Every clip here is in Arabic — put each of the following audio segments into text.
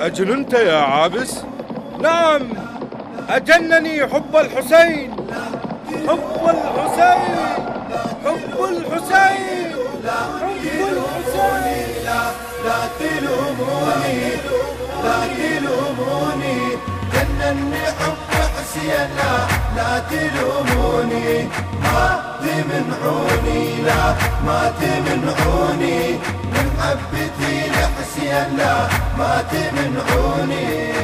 أجننت يا عابس؟ نعم أجنني حب الحسين. حب الحسين حب الحسين حب الحسين. لا تلوموني لا تلوموني. جنني حب حسين لا لا تلوموني ما تمنعوني لا ما تمنعوني من محبتي لحسين لا ما تمنعوني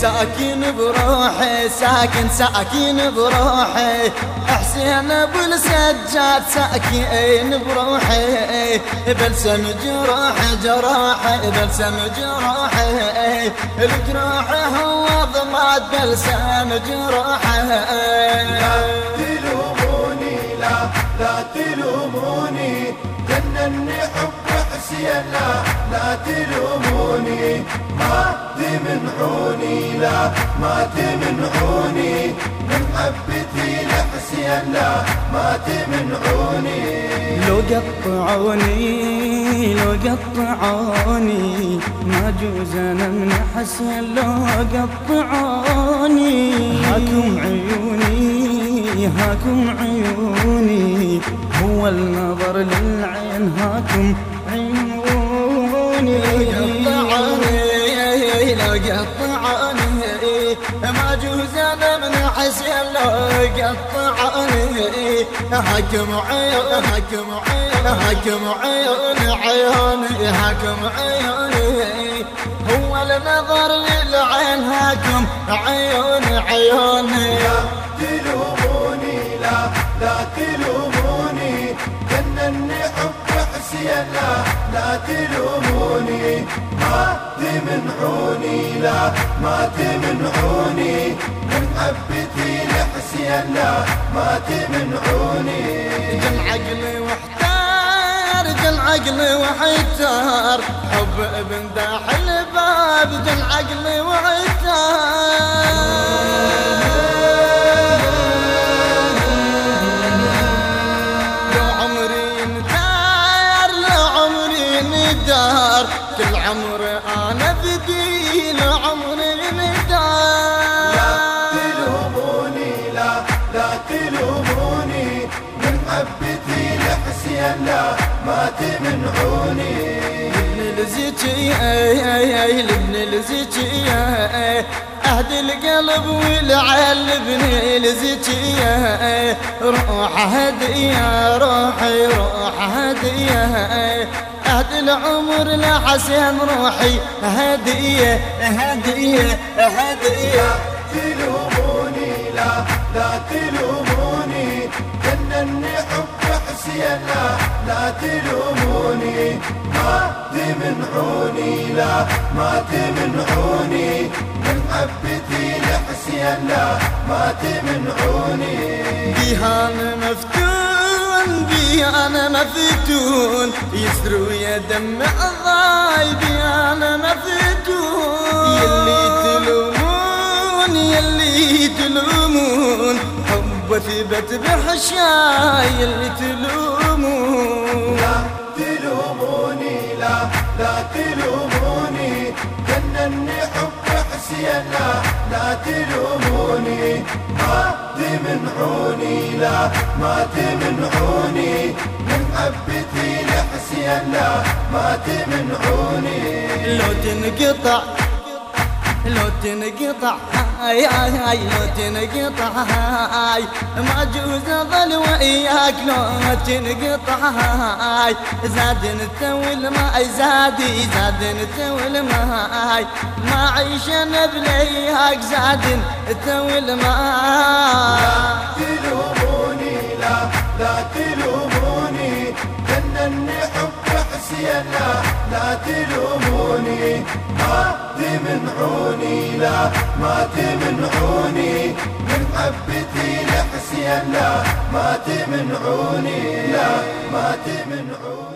ساكن بروحي ساكن ساكن بروحي حسين ابو السجاد ساكن بروحي بلسم جروح جراحي بلسم جراحي الجروح هو ضماد بلسم جراحي لا تلوموني جنني حب حسين لا لا تلوموني ما تمنعوني لا ما تمنعوني من محبتي لحسين لا ما تمنعوني لو قطعوني لو قطعوني ما جوز أنا من حسن لو قطعوني هاكم عيوني. هاكم عيوني هو النظر للعين هاكم عيوني. قطعوني لو قطعوني ما جوز أنا من حسن لو قطعوني حكم عيون حكم عيون حكم عيون عيوني حكم عيوني. هو النظر للعين عيون عيوني لا تلوموني لا تلوموني جنني حب حسين لا لا تلوموني ما تمنعوني لا ما تمنعوني من محبتي لحسين لا ما تمنعوني جن عقلي واحتار جن عقلي واحتار. حب ابن داح الباب جن عقلي واحتار. ندار كل عمري أنا بدي لو عمري لا ندار تلوموني لا لا تلوموني. من محبتي لحسين لا ما تمنعوني. لابن الزكية لابن الزكية أهد القلب والعل ابن الزكية روح هدية روحي. روح هدية أهد العمر لحسين روحي هدية هدية هدية تلوموني لا لا تلوموني. جنني حب حسين لا لا تلوموني. ما تمنعوني لا ما تمنعوني. من محبتي لحسين لا ما تمنعوني. بيهان مفتون بيهان مفتون يسرو يا دمع ضاي بيهان مفتون يلي تلومون يلي تلومون. حب ثبت بحشاي يلي تلومون. لا تلوموني لا لا تلوموني. جنني حب حسين لا لا تلوموني ما تمنعوني لا ما تمنعوني من محبتي لحسين لا ما تمنعوني لو تنقطع لو تنقطع هاي هاي لو تنقطع هاي. ما جوز اظل وياك لو تنقطع هاي. زاد انت والماء زادي زاد انت والماء ما عيش أنا بلياك زاد انت والماء تلوموني لا لا تلوموني. جنني حب حسين لا لا تلوموني. ما تمنعوني لا ما تمنعوني من محبتي لحسين لا ما تمنعوني لا ما تمنعوني